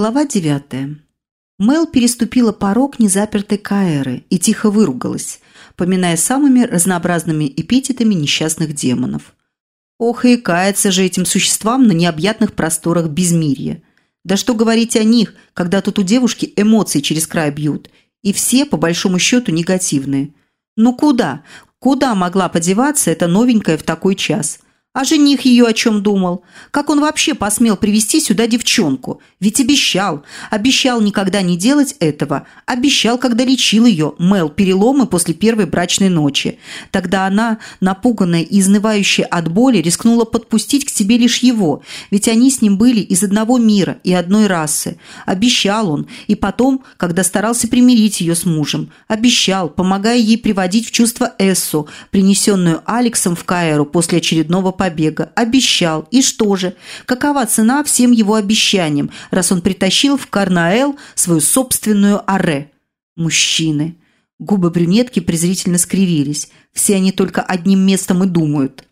Глава девятая. Мел переступила порог незапертой Каэры и тихо выругалась, поминая самыми разнообразными эпитетами несчастных демонов. Ох, и кается же этим существам на необъятных просторах безмирья. Да что говорить о них, когда тут у девушки эмоции через край бьют, и все, по большому счету, негативные. Ну куда? Куда могла подеваться эта новенькая в такой час – а жених ее о чем думал? Как он вообще посмел привести сюда девчонку? Ведь обещал. Обещал никогда не делать этого. Обещал, когда лечил ее, Мел, переломы после первой брачной ночи. Тогда она, напуганная и изнывающая от боли, рискнула подпустить к себе лишь его. Ведь они с ним были из одного мира и одной расы. Обещал он. И потом, когда старался примирить ее с мужем. Обещал, помогая ей приводить в чувство Эссу, принесенную Алексом в Каэру после очередного побега. Обещал. И что же? Какова цена всем его обещаниям, раз он притащил в Карнаэл свою собственную аре? Мужчины. Губы брюнетки презрительно скривились. Все они только одним местом и думают.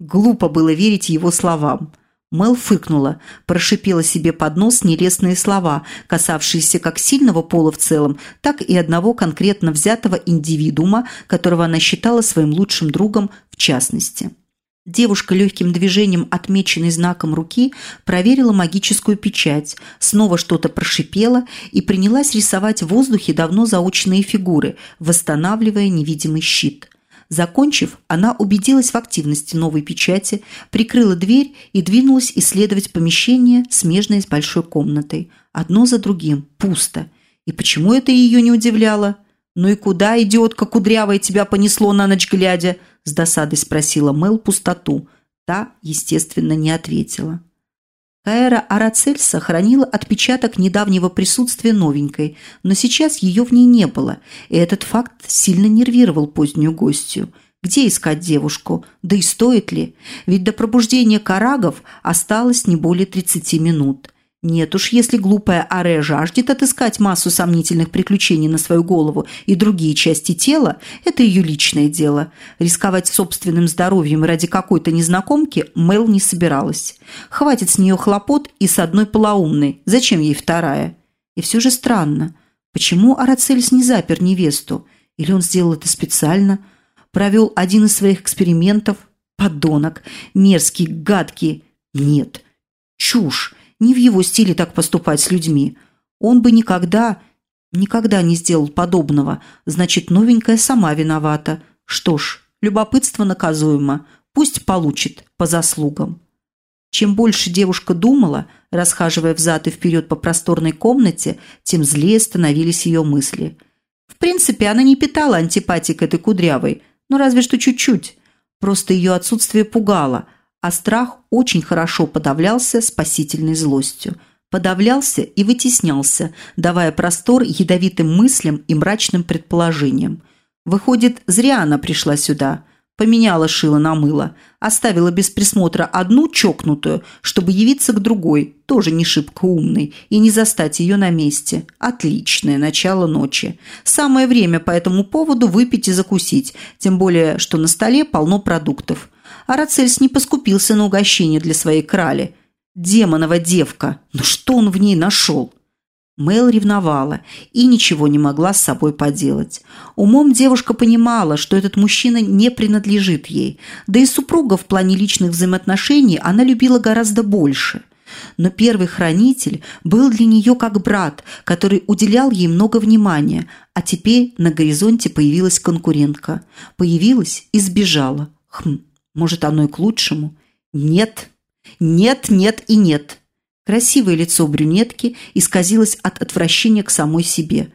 Глупо было верить его словам. Мел фыркнула, прошипела себе под нос нелестные слова, касавшиеся как сильного пола в целом, так и одного конкретно взятого индивидуума, которого она считала своим лучшим другом в частности. Девушка легким движением, отмеченной знаком руки, проверила магическую печать, снова что-то прошипела и принялась рисовать в воздухе давно заученные фигуры, восстанавливая невидимый щит. Закончив, она убедилась в активности новой печати, прикрыла дверь и двинулась исследовать помещение, смежное с большой комнатой. Одно за другим. Пусто. И почему это ее не удивляло? «Ну и куда, идиотка кудрявая, тебя понесло на ночь глядя?» с досадой спросила Мел пустоту. Та, естественно, не ответила. Каэра Арацель сохранила отпечаток недавнего присутствия новенькой, но сейчас ее в ней не было, и этот факт сильно нервировал позднюю гостью. Где искать девушку? Да и стоит ли? Ведь до пробуждения карагов осталось не более 30 минут. Нет уж, если глупая Аре жаждет отыскать массу сомнительных приключений на свою голову и другие части тела, это ее личное дело. Рисковать собственным здоровьем ради какой-то незнакомки Мэл не собиралась. Хватит с нее хлопот и с одной полоумной. Зачем ей вторая? И все же странно. Почему Арацельс не запер невесту? Или он сделал это специально? Провел один из своих экспериментов? Подонок. Мерзкий, гадкий. Нет. Чушь. Не в его стиле так поступать с людьми. Он бы никогда, никогда не сделал подобного. Значит, новенькая сама виновата. Что ж, любопытство наказуемо. Пусть получит по заслугам. Чем больше девушка думала, расхаживая взад и вперед по просторной комнате, тем злее становились ее мысли. В принципе, она не питала антипатии к этой кудрявой, но разве что чуть-чуть. Просто ее отсутствие пугало – а страх очень хорошо подавлялся спасительной злостью. Подавлялся и вытеснялся, давая простор ядовитым мыслям и мрачным предположениям. Выходит, зря она пришла сюда. Поменяла шило на мыло. Оставила без присмотра одну чокнутую, чтобы явиться к другой, тоже не шибко умной, и не застать ее на месте. Отличное начало ночи. Самое время по этому поводу выпить и закусить, тем более, что на столе полно продуктов – Арацельс не поскупился на угощение для своей крали. Демонова девка! Ну что он в ней нашел? Мэл ревновала и ничего не могла с собой поделать. Умом девушка понимала, что этот мужчина не принадлежит ей, да и супруга в плане личных взаимоотношений она любила гораздо больше. Но первый хранитель был для нее как брат, который уделял ей много внимания, а теперь на горизонте появилась конкурентка. Появилась и сбежала. Хм, может, оно и к лучшему? Нет, нет, нет и нет. Красивое лицо брюнетки исказилось от отвращения к самой себе.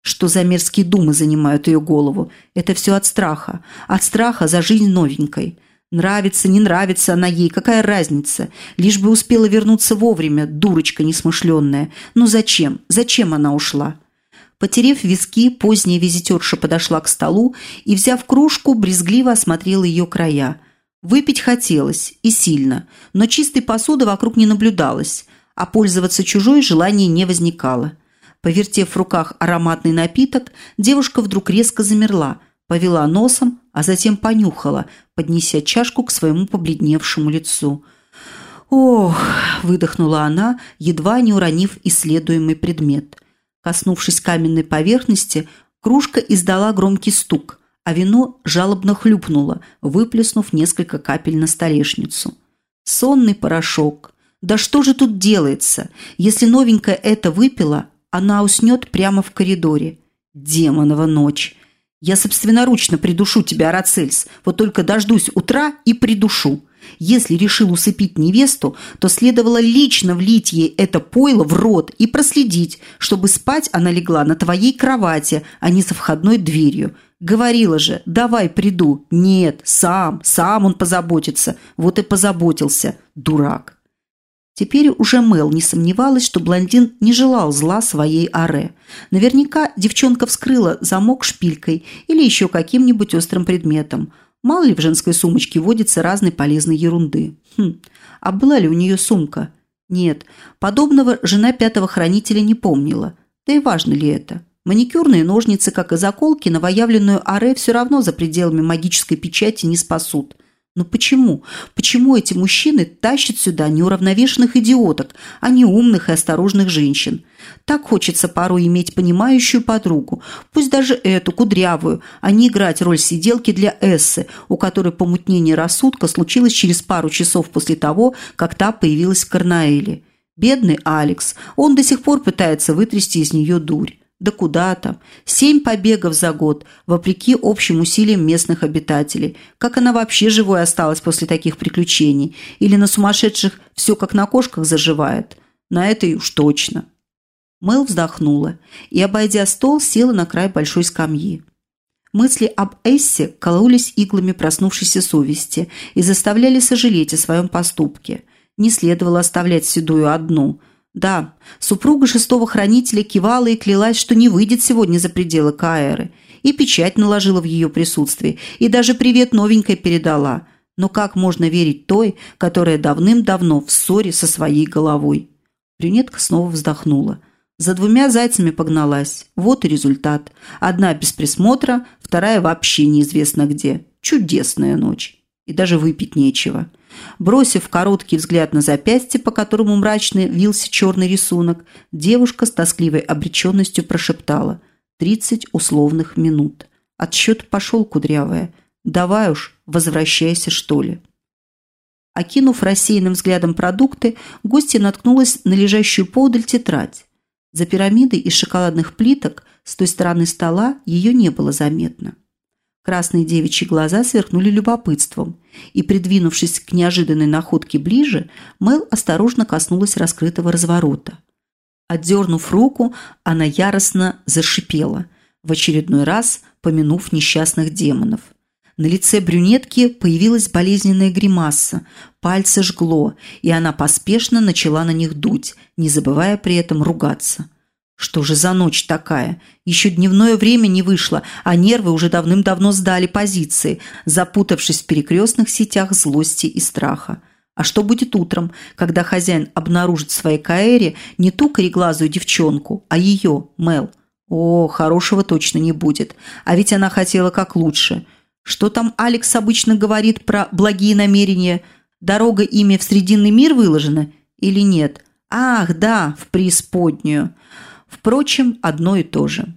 Что за мерзкие думы занимают ее голову? Это все от страха. От страха за жизнь новенькой. Нравится, не нравится она ей, какая разница? Лишь бы успела вернуться вовремя, дурочка несмышленная. Но зачем? Зачем она ушла? Потерев виски, поздняя визитерша подошла к столу и, взяв кружку, брезгливо осмотрела ее края. Выпить хотелось, и сильно, но чистой посуды вокруг не наблюдалось, а пользоваться чужой желания не возникало. Повертев в руках ароматный напиток, девушка вдруг резко замерла, повела носом, а затем понюхала, поднеся чашку к своему побледневшему лицу. «Ох!» – выдохнула она, едва не уронив исследуемый предмет. Коснувшись каменной поверхности, кружка издала громкий стук, а вино жалобно хлюпнуло, выплеснув несколько капель на столешницу. Сонный порошок. Да что же тут делается? Если новенькая это выпила, она уснет прямо в коридоре. Демонова ночь. Я собственноручно придушу тебя, Арацельс. Вот только дождусь утра и придушу. Если решил усыпить невесту, то следовало лично влить ей это пойло в рот и проследить, чтобы спать она легла на твоей кровати, а не со входной дверью. Говорила же, давай приду. Нет, сам, сам он позаботится. Вот и позаботился, дурак. Теперь уже Мел не сомневалась, что блондин не желал зла своей Аре. Наверняка девчонка вскрыла замок шпилькой или еще каким-нибудь острым предметом. Мало ли в женской сумочке водится разной полезной ерунды. Хм, а была ли у нее сумка? Нет, подобного жена пятого хранителя не помнила. Да и важно ли это? Маникюрные ножницы, как и заколки, новоявленную Аре все равно за пределами магической печати не спасут – но почему? Почему эти мужчины тащат сюда неуравновешенных идиоток, а не умных и осторожных женщин? Так хочется порой иметь понимающую подругу, пусть даже эту, кудрявую, а не играть роль сиделки для Эссы, у которой помутнение рассудка случилось через пару часов после того, как та появилась в Карнаэле. Бедный Алекс, он до сих пор пытается вытрясти из нее дурь. Да куда там? Семь побегов за год, вопреки общим усилиям местных обитателей. Как она вообще живой осталась после таких приключений? Или на сумасшедших все как на кошках заживает? На это и уж точно. Мэл вздохнула и, обойдя стол, села на край большой скамьи. Мысли об Эссе кололись иглами проснувшейся совести и заставляли сожалеть о своем поступке. Не следовало оставлять седую одну – да, супруга шестого хранителя кивала и клялась, что не выйдет сегодня за пределы Каэры. И печать наложила в ее присутствии, и даже привет новенькой передала. Но как можно верить той, которая давным-давно в ссоре со своей головой? Брюнетка снова вздохнула. За двумя зайцами погналась. Вот и результат. Одна без присмотра, вторая вообще неизвестно где. Чудесная ночь. И даже выпить нечего. Бросив короткий взгляд на запястье, по которому мрачно вился черный рисунок, девушка с тоскливой обреченностью прошептала «Тридцать условных минут». Отсчет пошел, кудрявая. «Давай уж, возвращайся, что ли». Окинув рассеянным взглядом продукты, гостья наткнулась на лежащую поодаль тетрадь. За пирамидой из шоколадных плиток с той стороны стола ее не было заметно. Красные девичьи глаза сверкнули любопытством, и, придвинувшись к неожиданной находке ближе, Мэл осторожно коснулась раскрытого разворота. Отдернув руку, она яростно зашипела, в очередной раз помянув несчастных демонов. На лице брюнетки появилась болезненная гримаса, пальцы жгло, и она поспешно начала на них дуть, не забывая при этом ругаться – что же за ночь такая? Еще дневное время не вышло, а нервы уже давным-давно сдали позиции, запутавшись в перекрестных сетях злости и страха. А что будет утром, когда хозяин обнаружит в своей Каэре не ту кореглазую девчонку, а ее, Мел? О, хорошего точно не будет. А ведь она хотела как лучше. Что там Алекс обычно говорит про благие намерения? Дорога ими в Срединный мир выложена или нет? Ах, да, в преисподнюю. Впрочем, одно и то же.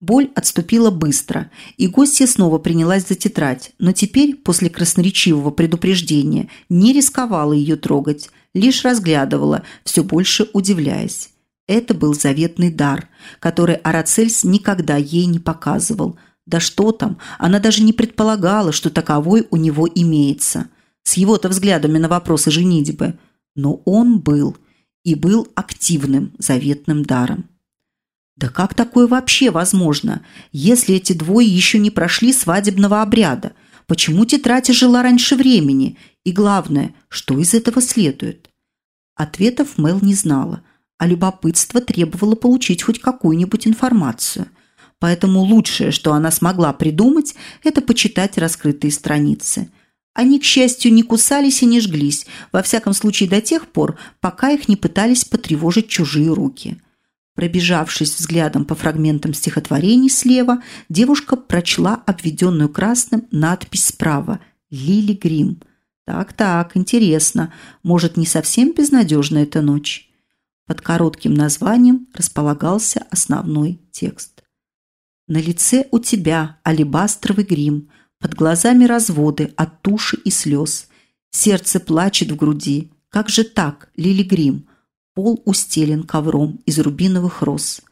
Боль отступила быстро, и гостья снова принялась за тетрадь, но теперь, после красноречивого предупреждения, не рисковала ее трогать, лишь разглядывала, все больше удивляясь. Это был заветный дар, который Арацельс никогда ей не показывал. Да что там, она даже не предполагала, что таковой у него имеется. С его-то взглядами на вопросы женитьбы. Но он был – и был активным заветным даром. Да как такое вообще возможно, если эти двое еще не прошли свадебного обряда? Почему тетрадь жила раньше времени? И главное, что из этого следует? Ответов Мэл не знала, а любопытство требовало получить хоть какую-нибудь информацию. Поэтому лучшее, что она смогла придумать, это почитать раскрытые страницы – они, к счастью, не кусались и не жглись, во всяком случае до тех пор, пока их не пытались потревожить чужие руки. Пробежавшись взглядом по фрагментам стихотворений слева, девушка прочла обведенную красным надпись справа «Лили Грим». Так-так, интересно. Может, не совсем безнадежна эта ночь? Под коротким названием располагался основной текст. На лице у тебя алебастровый грим, под глазами разводы от туши и слез. Сердце плачет в груди. Как же так, Лили Грим? Пол устелен ковром из рубиновых роз.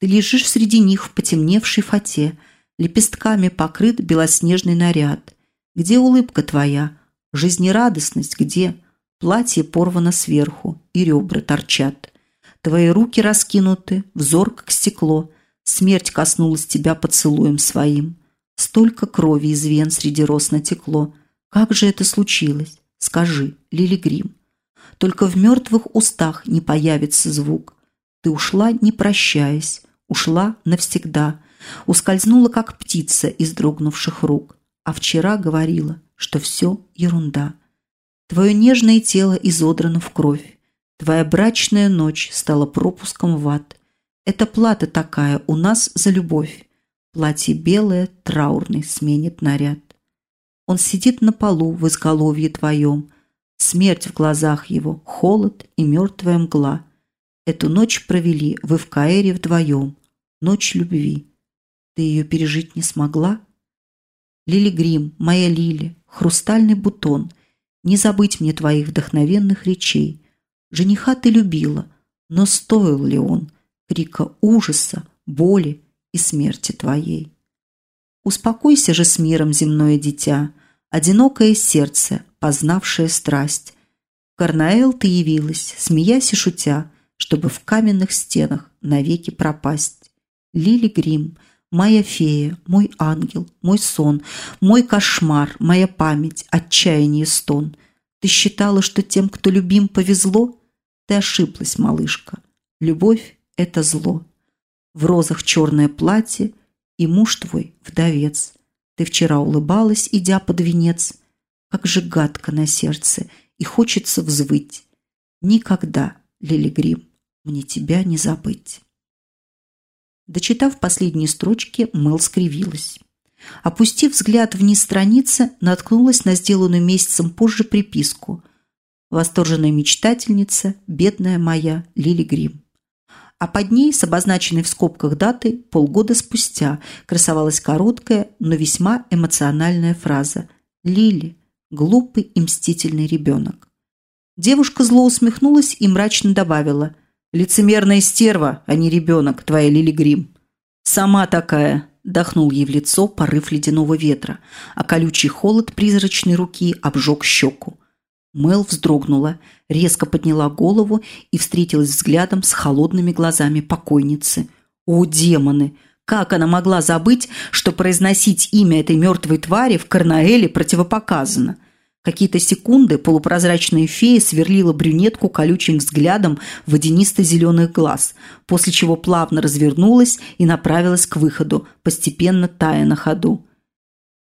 Ты лежишь среди них в потемневшей фате, лепестками покрыт белоснежный наряд. Где улыбка твоя? Жизнерадостность где? Платье порвано сверху, и ребра торчат. Твои руки раскинуты, взор как стекло. Смерть коснулась тебя поцелуем своим. Столько крови из вен среди роз натекло. Как же это случилось? Скажи, Лили Грим. Только в мертвых устах не появится звук. Ты ушла, не прощаясь, ушла навсегда. Ускользнула, как птица из дрогнувших рук. А вчера говорила, что все ерунда. Твое нежное тело изодрано в кровь. Твоя брачная ночь стала пропуском в ад. Это плата такая у нас за любовь. Платье белое, траурный, сменит наряд. Он сидит на полу в изголовье твоем. Смерть в глазах его, холод и мертвая мгла. Эту ночь провели вы в Каэре вдвоем. Ночь любви. Ты ее пережить не смогла? Лили Грим, моя Лили, хрустальный бутон. Не забыть мне твоих вдохновенных речей. Жениха ты любила, но стоил ли он крика ужаса, боли и смерти твоей? Успокойся же с миром, земное дитя, одинокое сердце, познавшее страсть. Карнаэл ты явилась, смеясь и шутя, чтобы в каменных стенах навеки пропасть. Лили Грим, моя фея, мой ангел, мой сон, мой кошмар, моя память, отчаяние стон. Ты считала, что тем, кто любим, повезло? Ты ошиблась, малышка. Любовь – это зло. В розах черное платье, и муж твой – вдовец. Ты вчера улыбалась, идя под венец. Как же гадко на сердце, и хочется взвыть. Никогда, Лили Грим, мне тебя не забыть. Дочитав последние строчки, Мэл скривилась. Опустив взгляд вниз страницы, наткнулась на сделанную месяцем позже приписку «Восторженная мечтательница, бедная моя Лили Грим». А под ней, с обозначенной в скобках датой, полгода спустя, красовалась короткая, но весьма эмоциональная фраза «Лили, глупый и мстительный ребенок». Девушка зло усмехнулась и мрачно добавила – Лицемерная стерва, а не ребенок, твоя Лили Грим. Сама такая, дохнул ей в лицо порыв ледяного ветра, а колючий холод призрачной руки обжег щеку. Мел вздрогнула, резко подняла голову и встретилась взглядом с холодными глазами покойницы. О, демоны! Как она могла забыть, что произносить имя этой мертвой твари в Карнаэле противопоказано? Какие-то секунды полупрозрачная фея сверлила брюнетку колючим взглядом водянисто-зеленых глаз, после чего плавно развернулась и направилась к выходу, постепенно тая на ходу.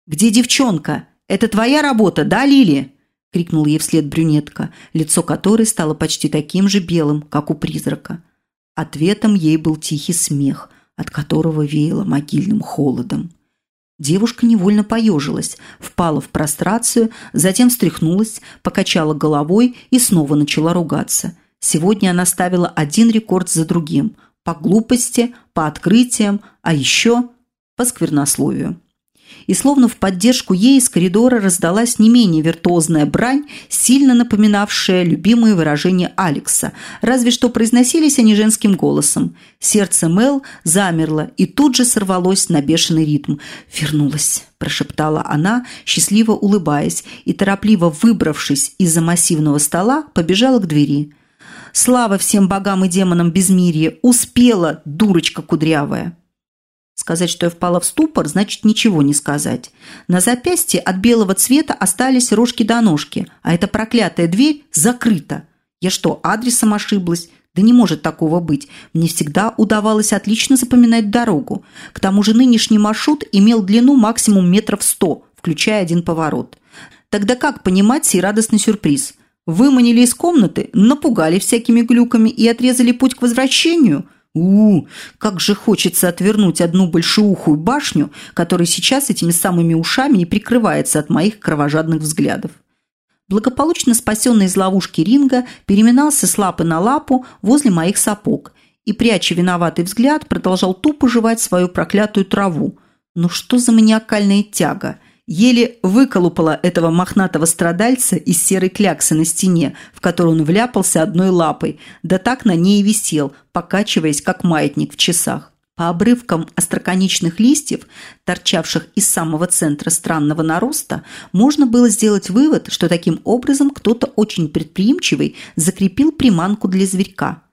«Где девчонка? Это твоя работа, да, Лили?» – крикнула ей вслед брюнетка, лицо которой стало почти таким же белым, как у призрака. Ответом ей был тихий смех, от которого веяло могильным холодом. Девушка невольно поежилась, впала в прострацию, затем встряхнулась, покачала головой и снова начала ругаться. Сегодня она ставила один рекорд за другим – по глупости, по открытиям, а еще по сквернословию и словно в поддержку ей из коридора раздалась не менее виртуозная брань, сильно напоминавшая любимые выражения Алекса, разве что произносились они женским голосом. Сердце Мел замерло и тут же сорвалось на бешеный ритм. «Вернулась», – прошептала она, счастливо улыбаясь, и, торопливо выбравшись из-за массивного стола, побежала к двери. «Слава всем богам и демонам безмирия! Успела, дурочка кудрявая!» Сказать, что я впала в ступор, значит ничего не сказать. На запястье от белого цвета остались рожки до ножки, а эта проклятая дверь закрыта. Я что, адресом ошиблась? Да не может такого быть. Мне всегда удавалось отлично запоминать дорогу. К тому же нынешний маршрут имел длину максимум метров сто, включая один поворот. Тогда как понимать сей радостный сюрприз? Выманили из комнаты, напугали всякими глюками и отрезали путь к возвращению – у, как же хочется отвернуть одну большеухую башню, которая сейчас этими самыми ушами и прикрывается от моих кровожадных взглядов. Благополучно спасенный из ловушки ринга переминался с лапы на лапу возле моих сапог и, пряча виноватый взгляд, продолжал тупо жевать свою проклятую траву. Ну что за маниакальная тяга – еле выколупала этого мохнатого страдальца из серой кляксы на стене, в которую он вляпался одной лапой, да так на ней и висел, покачиваясь, как маятник в часах. По обрывкам остроконечных листьев, торчавших из самого центра странного нароста, можно было сделать вывод, что таким образом кто-то очень предприимчивый закрепил приманку для зверька.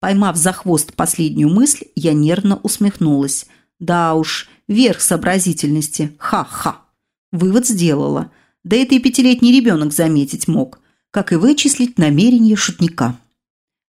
Поймав за хвост последнюю мысль, я нервно усмехнулась. Да уж, верх сообразительности. Ха-ха. Вывод сделала. Да это и пятилетний ребенок заметить мог, как и вычислить намерение шутника.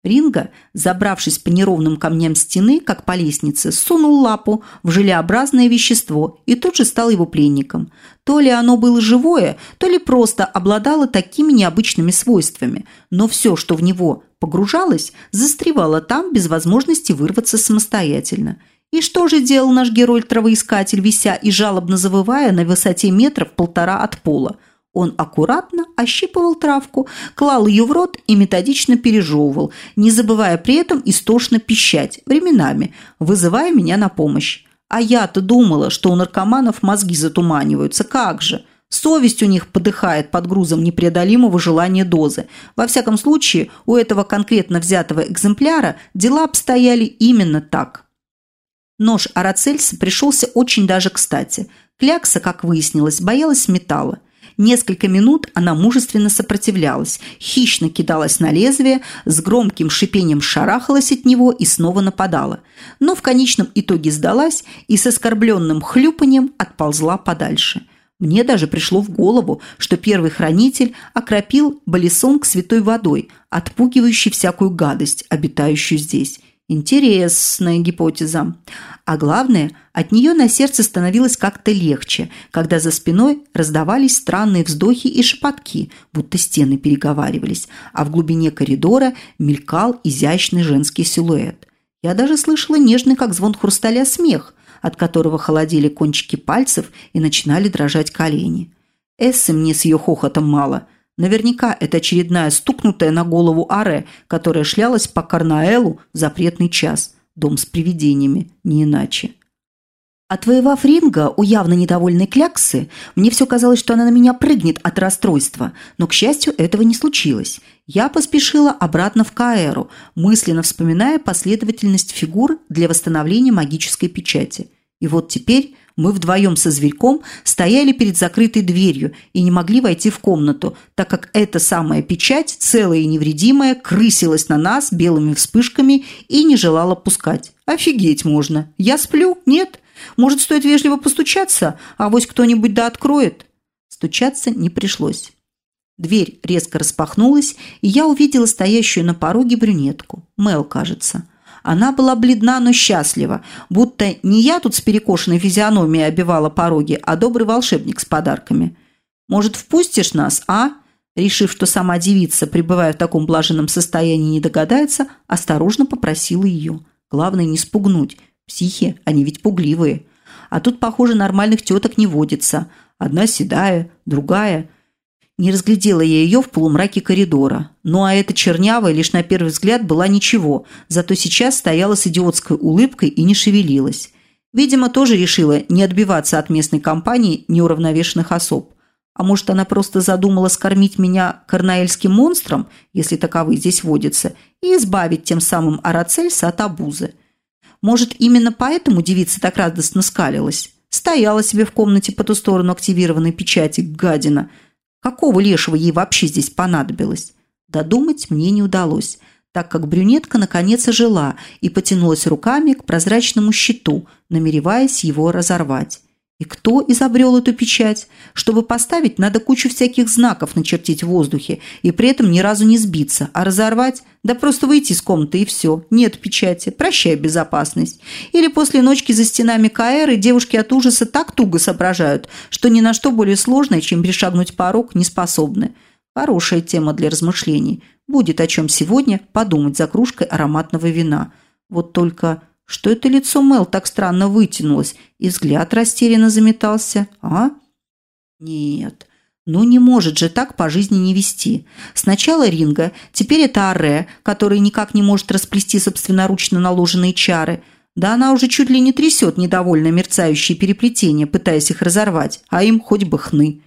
Ринга, забравшись по неровным камням стены, как по лестнице, сунул лапу в желеобразное вещество и тут же стал его пленником. То ли оно было живое, то ли просто обладало такими необычными свойствами, но все, что в него погружалось, застревало там без возможности вырваться самостоятельно – и что же делал наш герой-травоискатель, вися и жалобно завывая на высоте метров полтора от пола? Он аккуратно ощипывал травку, клал ее в рот и методично пережевывал, не забывая при этом истошно пищать, временами, вызывая меня на помощь. А я-то думала, что у наркоманов мозги затуманиваются. Как же? Совесть у них подыхает под грузом непреодолимого желания дозы. Во всяком случае, у этого конкретно взятого экземпляра дела обстояли именно так. Нож Арацельса пришелся очень даже кстати. Клякса, как выяснилось, боялась металла. Несколько минут она мужественно сопротивлялась, хищно кидалась на лезвие, с громким шипением шарахалась от него и снова нападала. Но в конечном итоге сдалась и с оскорбленным хлюпанием отползла подальше. Мне даже пришло в голову, что первый хранитель окропил балисонг святой водой, отпугивающей всякую гадость, обитающую здесь. Интересная гипотеза. А главное, от нее на сердце становилось как-то легче, когда за спиной раздавались странные вздохи и шепотки, будто стены переговаривались, а в глубине коридора мелькал изящный женский силуэт. Я даже слышала нежный, как звон хрусталя, смех, от которого холодели кончики пальцев и начинали дрожать колени. Эссы мне с ее хохотом мало – Наверняка это очередная стукнутая на голову Аре, которая шлялась по Карнаэлу в запретный час. Дом с привидениями, не иначе. Отвоевав ринга у явно недовольной кляксы, мне все казалось, что она на меня прыгнет от расстройства, но, к счастью, этого не случилось. Я поспешила обратно в Каэру, мысленно вспоминая последовательность фигур для восстановления магической печати. И вот теперь мы вдвоем со зверьком стояли перед закрытой дверью и не могли войти в комнату, так как эта самая печать, целая и невредимая, крысилась на нас белыми вспышками и не желала пускать. Офигеть можно. Я сплю? Нет? Может, стоит вежливо постучаться, а вось кто-нибудь да откроет? Стучаться не пришлось. Дверь резко распахнулась, и я увидела стоящую на пороге брюнетку. Мел, кажется. Она была бледна, но счастлива, будто не я тут с перекошенной физиономией обивала пороги, а добрый волшебник с подарками. «Может, впустишь нас, а?» Решив, что сама девица, пребывая в таком блаженном состоянии, не догадается, осторожно попросила ее. Главное, не спугнуть. Психи, они ведь пугливые. А тут, похоже, нормальных теток не водится. Одна седая, другая – не разглядела я ее в полумраке коридора. Ну а эта чернявая лишь на первый взгляд была ничего, зато сейчас стояла с идиотской улыбкой и не шевелилась. Видимо, тоже решила не отбиваться от местной компании неуравновешенных особ. А может, она просто задумала скормить меня карнаэльским монстром, если таковые здесь водятся, и избавить тем самым Арацельса от обузы. Может, именно поэтому девица так радостно скалилась? Стояла себе в комнате по ту сторону активированной печати, гадина – Какого лешего ей вообще здесь понадобилось? Додумать мне не удалось, так как брюнетка наконец ожила и потянулась руками к прозрачному щиту, намереваясь его разорвать. И кто изобрел эту печать? Чтобы поставить, надо кучу всяких знаков начертить в воздухе и при этом ни разу не сбиться, а разорвать – да просто выйти из комнаты и все. Нет печати. Прощай безопасность. Или после ночки за стенами Каэры девушки от ужаса так туго соображают, что ни на что более сложное, чем перешагнуть порог, не способны. Хорошая тема для размышлений. Будет о чем сегодня подумать за кружкой ароматного вина. Вот только что это лицо Мел так странно вытянулось и взгляд растерянно заметался, а? Нет, Ну не может же так по жизни не вести. Сначала Ринга, теперь это Аре, который никак не может расплести собственноручно наложенные чары. Да она уже чуть ли не трясет недовольно мерцающие переплетения, пытаясь их разорвать, а им хоть бы хны.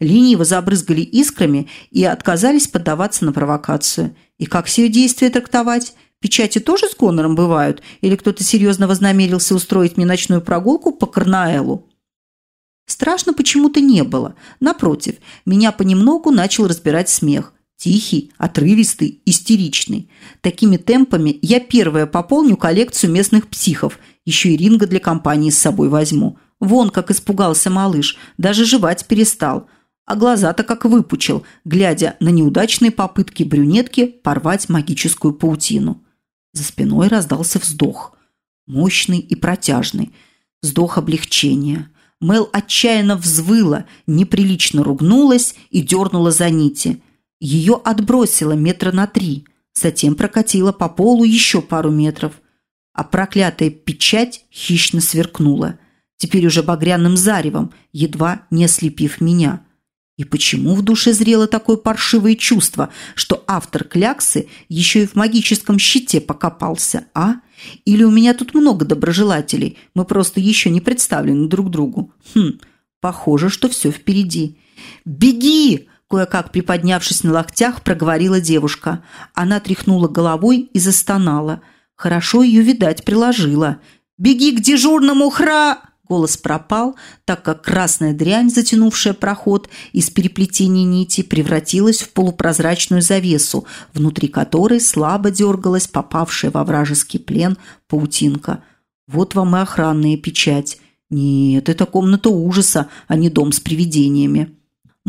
Лениво забрызгали искрами и отказались поддаваться на провокацию. И как все действия трактовать? Печати тоже с гонором бывают? Или кто-то серьезно вознамерился устроить мне ночную прогулку по Карнаэлу? Страшно почему-то не было. Напротив, меня понемногу начал разбирать смех. Тихий, отрывистый, истеричный. Такими темпами я первая пополню коллекцию местных психов. Еще и ринга для компании с собой возьму. Вон как испугался малыш, даже жевать перестал. А глаза-то как выпучил, глядя на неудачные попытки брюнетки порвать магическую паутину. За спиной раздался вздох. Мощный и протяжный. Вздох облегчения. Мел отчаянно взвыла, неприлично ругнулась и дернула за нити. Ее отбросило метра на три, затем прокатило по полу еще пару метров, а проклятая печать хищно сверкнула, теперь уже багряным заревом, едва не ослепив меня. И почему в душе зрело такое паршивое чувство, что автор кляксы еще и в магическом щите покопался, а? Или у меня тут много доброжелателей, мы просто еще не представлены друг другу? Хм, похоже, что все впереди. «Беги!» – кое-как приподнявшись на локтях, проговорила девушка. Она тряхнула головой и застонала. Хорошо ее, видать, приложила. «Беги к дежурному хра!» Голос пропал, так как красная дрянь, затянувшая проход из переплетения нити, превратилась в полупрозрачную завесу, внутри которой слабо дергалась попавшая во вражеский плен паутинка. Вот вам и охранная печать. Нет, это комната ужаса, а не дом с привидениями.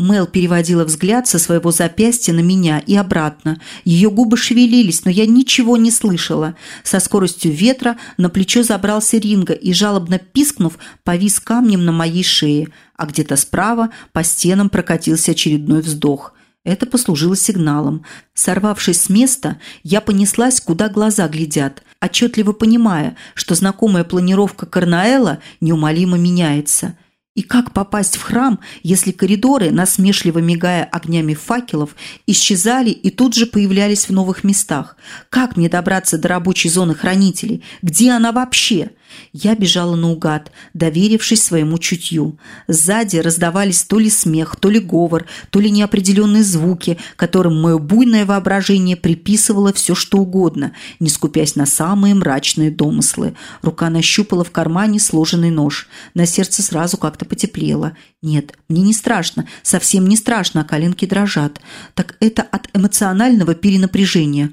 Мел переводила взгляд со своего запястья на меня и обратно. Ее губы шевелились, но я ничего не слышала. Со скоростью ветра на плечо забрался Ринга и, жалобно пискнув, повис камнем на моей шее, а где-то справа по стенам прокатился очередной вздох. Это послужило сигналом. Сорвавшись с места, я понеслась, куда глаза глядят, отчетливо понимая, что знакомая планировка Карнаэла неумолимо меняется – и как попасть в храм, если коридоры, насмешливо мигая огнями факелов, исчезали и тут же появлялись в новых местах? Как мне добраться до рабочей зоны хранителей? Где она вообще? Я бежала наугад, доверившись своему чутью. Сзади раздавались то ли смех, то ли говор, то ли неопределенные звуки, которым мое буйное воображение приписывало все, что угодно, не скупясь на самые мрачные домыслы. Рука нащупала в кармане сложенный нож. На сердце сразу как-то потеплело. Нет, мне не страшно, совсем не страшно, а коленки дрожат. Так это от эмоционального перенапряжения.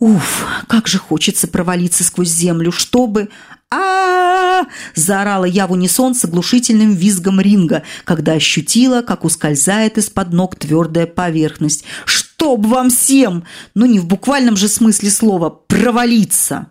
Уф, как же хочется провалиться сквозь землю, чтобы а, заорала я в унисон с оглушительным визгом ринга, когда ощутила, как ускользает из-под ног твердая поверхность. «Чтоб вам всем!» Ну, не в буквальном же смысле слова «провалиться!»